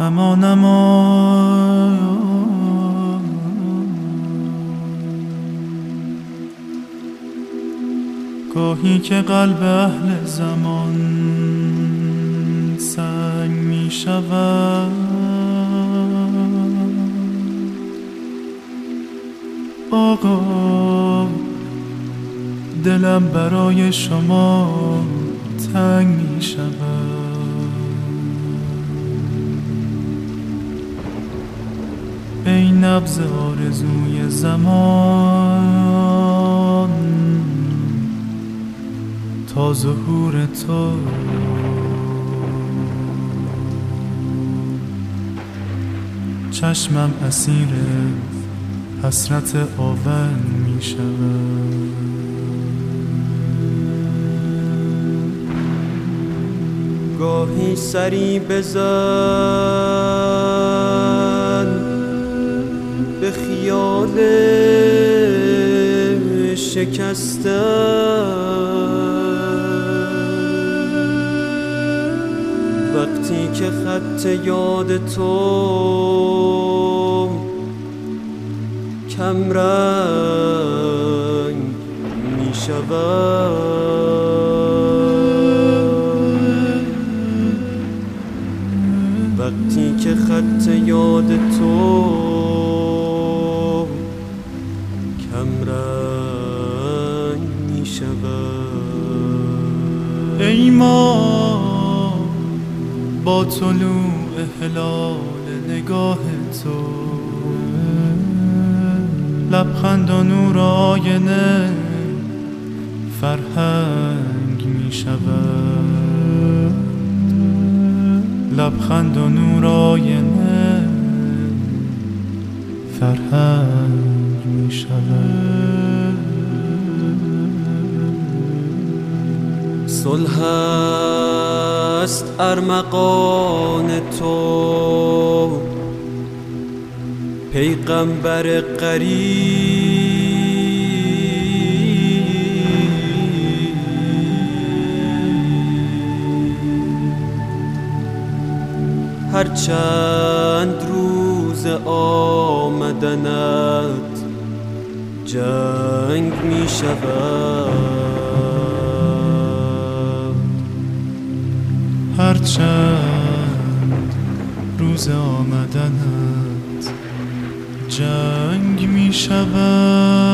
امان امان گاهی که قلب اهل زمان سنگ می شود. آقا دلم برای شما تنگ می شود. ای نبز آرزوی زمان. تا ظهور تو. چشمم اسیر حسرت آون می شود. گاهی سری بزن. خیال شکستن وقتی که خط یاد تو کم رنگ می شود ای ما با طلوع هلال نگاه تو. لبخند و نور آینه فرهنگ می شود. لبخند و نور آینه فرهنگ می شود. صلح است ارمغان تو. پیغمبر قریب. هرچند روز آمدنت جنگ می شود هرچند روز آمدنت جنگ می شود